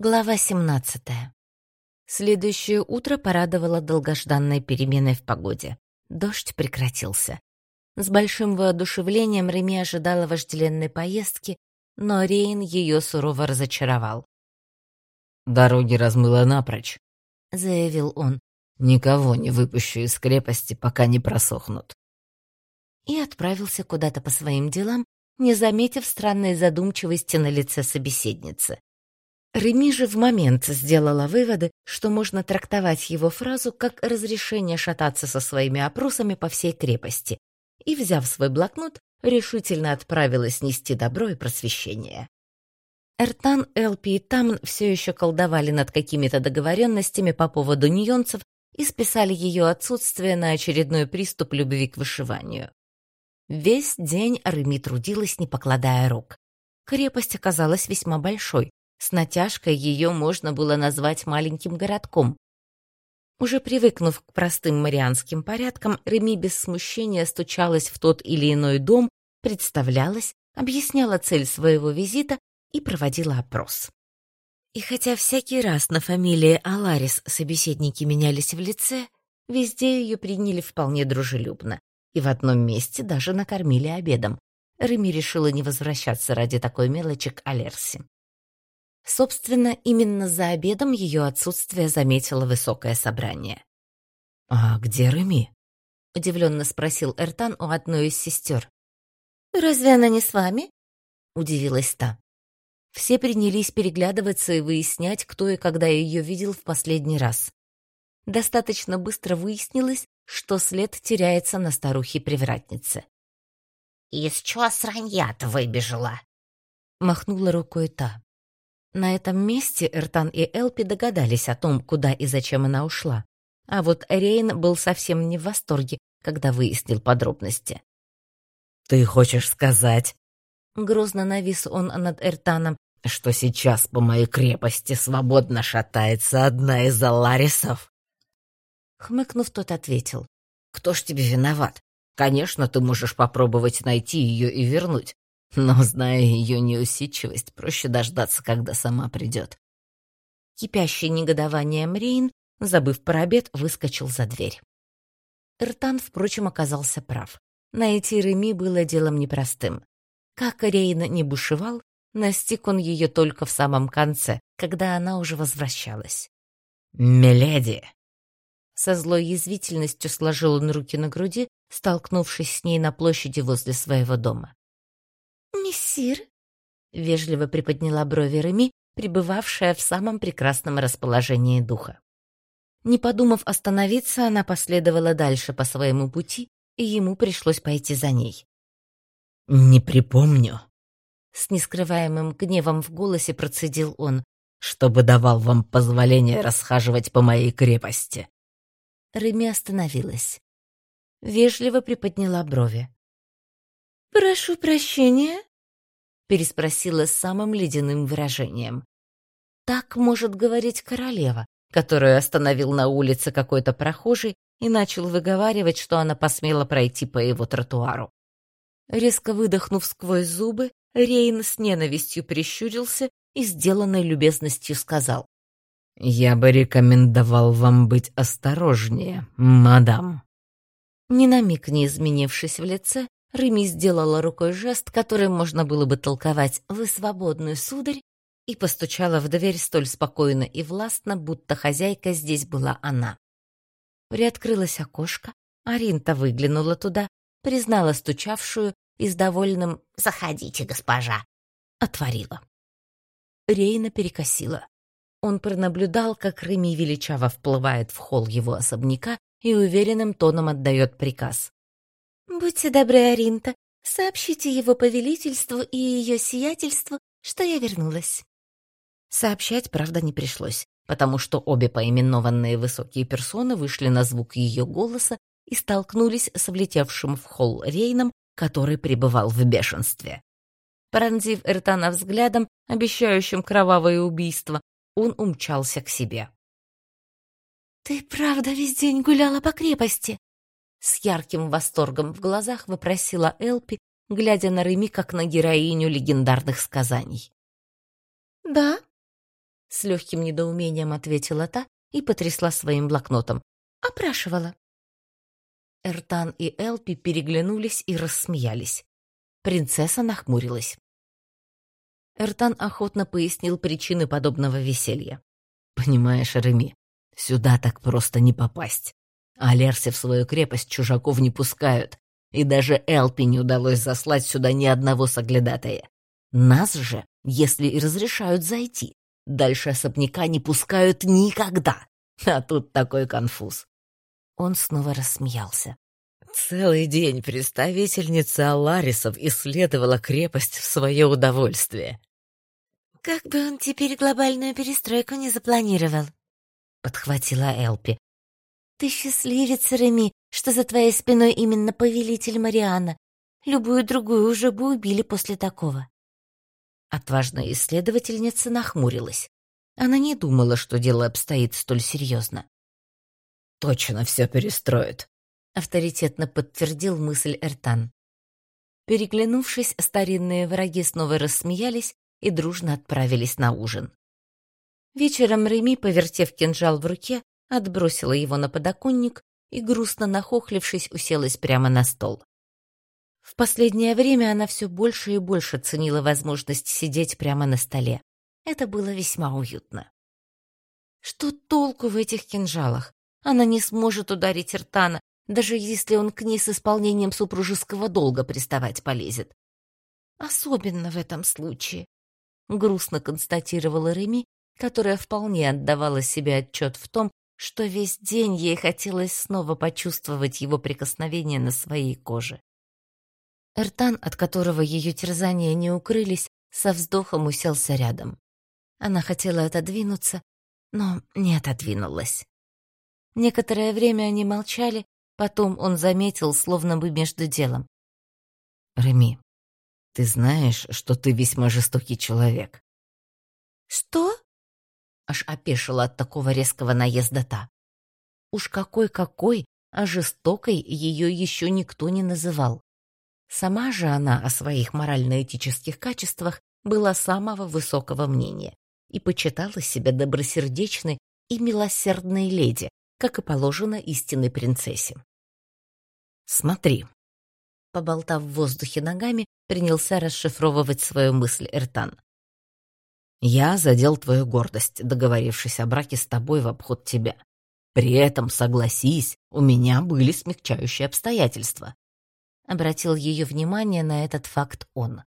Глава 17. Следующее утро порадовало долгожданной переменой в погоде. Дождь прекратился. С большим воодушевлением Реми ожидала вожделенной поездки, но Рейн ее сурово разочаровал. «Дороги размыло напрочь», — заявил он. «Никого не выпущу из крепости, пока не просохнут». И отправился куда-то по своим делам, не заметив странной задумчивости на лице собеседницы. Реми же в момент сделала выводы, что можно трактовать его фразу как разрешение шататься со своими опросами по всей крепости, и, взяв свой блокнот, решительно отправилась нести добро и просвещение. Эртан, Элпи и Тамн все еще колдовали над какими-то договоренностями по поводу ньонцев и списали ее отсутствие на очередной приступ любви к вышиванию. Весь день Реми трудилась, не покладая рук. Крепость оказалась весьма большой, с натяжкой ее можно было назвать маленьким городком. Уже привыкнув к простым марианским порядкам, Реми без смущения стучалась в тот или иной дом, представлялась, объясняла цель своего визита и проводила опрос. И хотя всякий раз на фамилии Аларис собеседники менялись в лице, везде ее приняли вполне дружелюбно и в одном месте даже накормили обедом. Реми решила не возвращаться ради такой мелочи к Алерси. Собственно, именно за обедом ее отсутствие заметило высокое собрание. «А где Реми?» — удивленно спросил Эртан у одной из сестер. «Разве она не с вами?» — удивилась та. Все принялись переглядываться и выяснять, кто и когда ее видел в последний раз. Достаточно быстро выяснилось, что след теряется на старухе-привратнице. «Из чего сранья-то выбежала?» — махнула рукой та. На этом месте Эртан и Элпи догадались о том, куда и зачем она ушла. А вот Рейн был совсем не в восторге, когда выяснил подробности. «Ты хочешь сказать?» Грозно навис он над Эртаном, что сейчас по моей крепости свободно шатается одна из Аларисов. Хмыкнув, тот ответил. «Кто ж тебе виноват? Конечно, ты можешь попробовать найти ее и вернуть. Но, зная ее неусидчивость, проще дождаться, когда сама придет. Кипящий негодованием Рейн, забыв про обед, выскочил за дверь. Эртан, впрочем, оказался прав. Найти Реми было делом непростым. Как Рейн не бушевал, настиг он ее только в самом конце, когда она уже возвращалась. «Миледи!» Со злой язвительностью сложил он руки на груди, столкнувшись с ней на площади возле своего дома. «Мессир?» — вежливо приподняла брови Реми, пребывавшая в самом прекрасном расположении духа. Не подумав остановиться, она последовала дальше по своему пути, и ему пришлось пойти за ней. «Не припомню», — с нескрываемым гневом в голосе процедил он, «чтобы давал вам позволение расхаживать по моей крепости». Реми остановилась. Вежливо приподняла брови. «Прошу прощения?» — переспросила с самым ледяным выражением. «Так может говорить королева, которую остановил на улице какой-то прохожий и начал выговаривать, что она посмела пройти по его тротуару». Резко выдохнув сквозь зубы, Рейн с ненавистью прищурился и сделанной любезностью сказал. «Я бы рекомендовал вам быть осторожнее, мадам». Ни на миг не изменившись в лице, Реми сделала рукой жест, который можно было бы толковать «Вы свободный, сударь», и постучала в дверь столь спокойно и властно, будто хозяйка здесь была она. Приоткрылось окошко, Аринта выглянула туда, признала стучавшую и с довольным «Заходите, госпожа!» отворила. Рейна перекосила. Он пронаблюдал, как Реми величаво вплывает в холл его особняка и уверенным тоном отдает приказ. «Будьте добры, Аринта, сообщите его повелительству и ее сиятельству, что я вернулась». Сообщать, правда, не пришлось, потому что обе поименованные высокие персоны вышли на звук ее голоса и столкнулись с влетевшим в холл Рейном, который пребывал в бешенстве. Пронзив Эртана взглядом, обещающим кровавое убийство, он умчался к себе. «Ты правда весь день гуляла по крепости?» С ярким восторгом в глазах вопросила Элпи, глядя на Реми как на героиню легендарных сказаний. «Да», — С легким недоумением ответила та и потрясла своим блокнотом. «Опрашивала». Эртан и Элпи переглянулись и рассмеялись. Принцесса нахмурилась. Эртан охотно пояснил причины подобного веселья. «Понимаешь, Реми, сюда так просто не попасть. А Лерси в свою крепость чужаков не пускают, и даже Элпи не удалось заслать сюда ни одного соглядатая. Нас же, если и разрешают зайти, дальше особняка не пускают никогда. А тут такой конфуз. Он снова рассмеялся. Целый день представительница Аларисов исследовала крепость в свое удовольствие. «Как бы он теперь глобальную перестройку не запланировал», — подхватила Элпи. «Ты счастливец, Реми, что за твоей спиной именно повелитель Мариана. Любую другую уже бы убили после такого». Отважная исследовательница нахмурилась. Она не думала, что дело обстоит столь серьезно. «Точно все перестроит», — авторитетно подтвердил мысль Эртан. Переглянувшись, старинные враги снова рассмеялись и дружно отправились на ужин. Вечером Реми, повертев кинжал в руке, отбросила его на подоконник и, грустно нахохлившись, уселась прямо на стол. В последнее время она все больше и больше ценила возможность сидеть прямо на столе. Это было весьма уютно. Что толку в этих кинжалах? Она не сможет ударить Иртана, даже если он к ней с исполнением супружеского долга приставать полезет. Особенно в этом случае, — грустно констатировала Реми, которая вполне отдавала себе отчет в том, что весь день ей хотелось снова почувствовать его прикосновение на своей коже. Эртан, от которого ее терзания не укрылись, со вздохом уселся рядом. Она хотела отодвинуться, но не отодвинулась. Некоторое время они молчали, потом он заметил, словно бы между делом. «Реми, ты знаешь, что ты весьма жестокий человек?» «Что?» Аж опешила от такого резкого наезда та. Уж какой-какой, а жестокой ее еще никто не называл. Сама же она о своих морально-этических качествах была самого высокого мнения и почитала себя добросердечной и милосердной леди, как и положено истинной принцессе. «Смотри», — поболтав в воздухе ногами, принялся расшифровывать свою мысль Эртан. «Я задел твою гордость, договорившись о браке с тобой в обход тебя. При этом, согласись, у меня были смягчающие обстоятельства. Обратил ее внимание на этот факт он.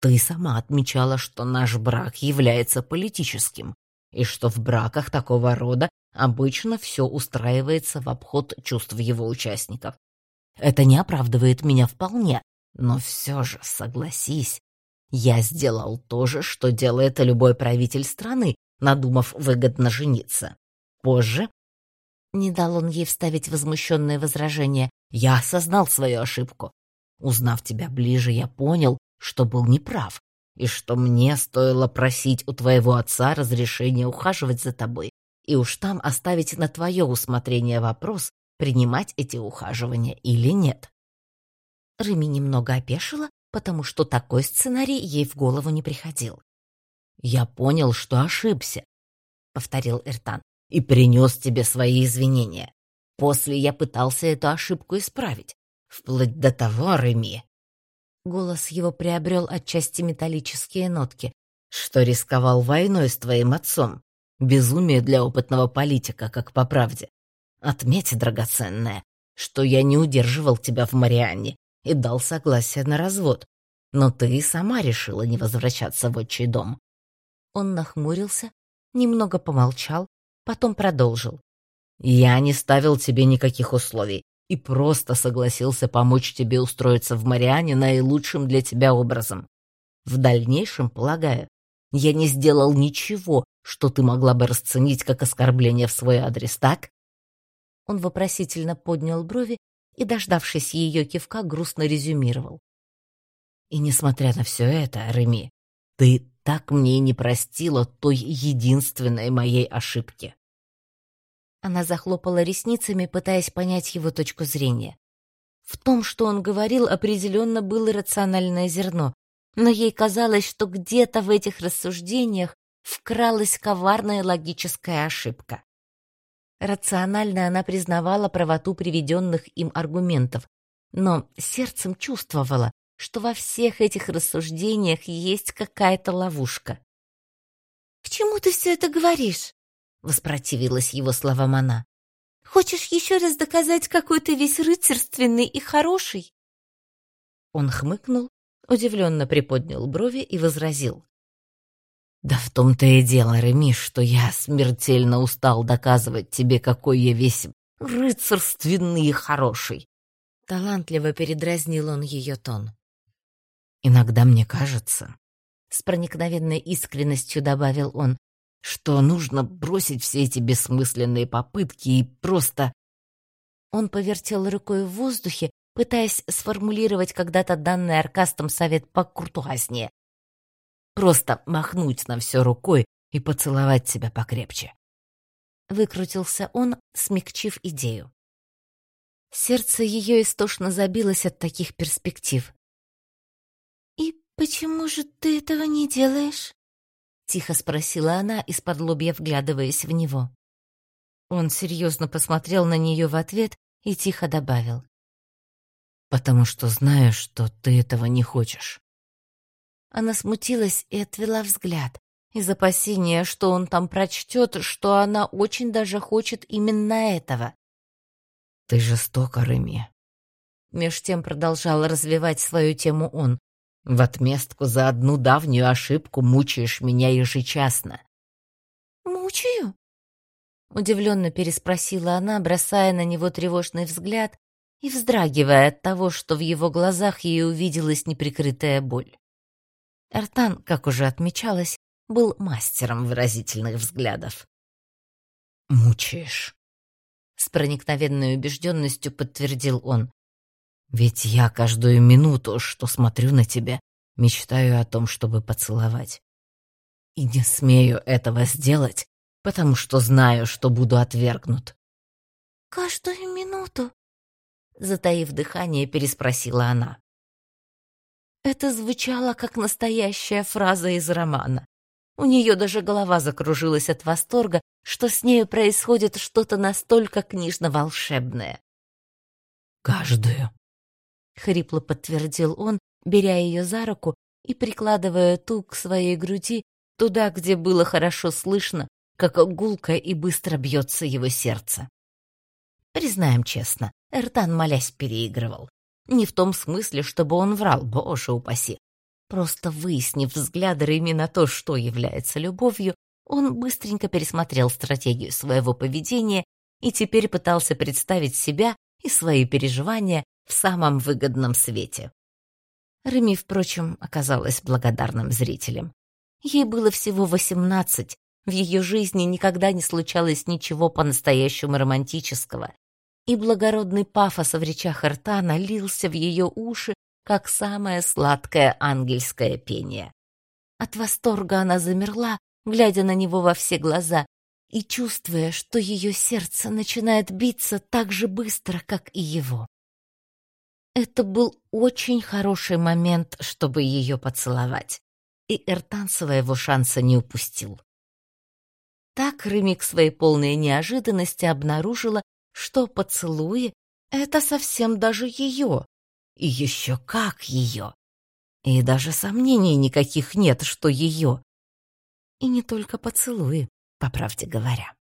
Ты сама отмечала, что наш брак является политическим, и что в браках такого рода обычно все устраивается в обход чувств его участников. Это не оправдывает меня вполне, но все же, согласись, я сделал то же, что делает любой правитель страны, надумав выгодно жениться. Позже не дал он ей вставить возмущенное возражение. Я осознал свою ошибку. Узнав тебя ближе, я понял, что был неправ, и что мне стоило просить у твоего отца разрешения ухаживать за тобой, и уж там оставить на твое усмотрение вопрос, принимать эти ухаживания или нет. Рыми немного опешила, потому что такой сценарий ей в голову не приходил. «Я понял, что ошибся», — повторил Эртан и принес тебе свои извинения. После я пытался эту ошибку исправить, вплоть до того, Реми. Голос его приобрел отчасти металлические нотки, что рисковал войной с твоим отцом. Безумие для опытного политика, как по правде. Отметь, драгоценная, что я не удерживал тебя в Марианне и дал согласие на развод, но ты сама решила не возвращаться в отчий дом. Он нахмурился, немного помолчал, Потом продолжил. «Я не ставил тебе никаких условий и просто согласился помочь тебе устроиться в Мариане наилучшим для тебя образом. В дальнейшем, полагаю, я не сделал ничего, что ты могла бы расценить как оскорбление в свой адрес, так?» Он вопросительно поднял брови и, дождавшись ее кивка, грустно резюмировал. «И несмотря на все это, Реми, ты так мне и не простила той единственной моей ошибки. Она захлопала ресницами, пытаясь понять его точку зрения. В том, что он говорил, определенно было рациональное зерно, но ей казалось, что где-то в этих рассуждениях вкралась коварная логическая ошибка. Рационально она признавала правоту приведенных им аргументов, но сердцем чувствовала, что во всех этих рассуждениях есть какая-то ловушка. «К чему ты все это говоришь?» — воспротивилась его словам она. «Хочешь еще раз доказать, какой ты весь рыцарственный и хороший?» Он хмыкнул, удивленно приподнял брови и возразил. «Да в том-то и дело, Реми, что я смертельно устал доказывать тебе, какой я весь рыцарственный и хороший. Талантливо передразнил он ее тон. «Иногда мне кажется», — с проникновенной искренностью добавил он, «что нужно бросить все эти бессмысленные попытки и просто...» Он повертел рукой в воздухе, пытаясь сформулировать когда-то данный Аркастом совет по куртуазнее. «Просто махнуть на все рукой и поцеловать тебя покрепче». Выкрутился он, смягчив идею. Сердце ее истошно забилось от таких перспектив. «И почему же ты этого не делаешь?» — тихо спросила она, из-под лобья вглядываясь в него. Он серьезно посмотрел на нее в ответ и тихо добавил. «Потому что знаю, что ты этого не хочешь». Она смутилась и отвела взгляд, из опасения, что он там прочтет, что она очень даже хочет именно этого. «Ты жестока, Реми». Меж тем продолжал развивать свою тему он. «В отместку за одну давнюю ошибку мучаешь меня ежечасно». «Мучаю?» Удивленно переспросила она, бросая на него тревожный взгляд и вздрагивая от того, что в его глазах ей увиделась неприкрытая боль. Эртан, как уже отмечалось, был мастером выразительных взглядов. «Мучаешь», с проникновенной убежденностью подтвердил он. «Ведь я каждую минуту, что смотрю на тебя, мечтаю о том, чтобы поцеловать. И не смею этого сделать, потому что знаю, что буду отвергнут». «Каждую минуту?» Затаив дыхание, переспросила она. Это звучало как настоящая фраза из романа. У нее даже голова закружилась от восторга, что с нею происходит что-то настолько книжно-волшебное. «Каждую», — хрипло подтвердил он, беря ее за руку и прикладывая ту к своей груди, туда, где было хорошо слышно, как гулко и быстро бьется его сердце. Признаем честно, Эртан, молясь, переигрывал. Не в том смысле, чтобы он врал, боже упаси, Просто выяснив взгляд Рэми на то, что является любовью, он быстренько пересмотрел стратегию своего поведения и теперь пытался представить себя и свои переживания в самом выгодном свете. Реми, впрочем, оказалась благодарным зрителем. Ей было всего восемнадцать, в ее жизни никогда не случалось ничего по-настоящему романтического, и благородный пафос в речах Артана лился в ее уши как самое сладкое ангельское пение. От восторга она замерла, глядя на него во все глаза и чувствуя, что ее сердце начинает биться так же быстро, как и его. Это был очень хороший момент, чтобы ее поцеловать, и Эртан своего шанса не упустил. Так Реми к своей полной неожиданности обнаружила, что поцелуи — это совсем даже ее, и еще как ее. И даже сомнений никаких нет, что ее. И не только поцелуи, по правде говоря.